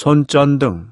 손전등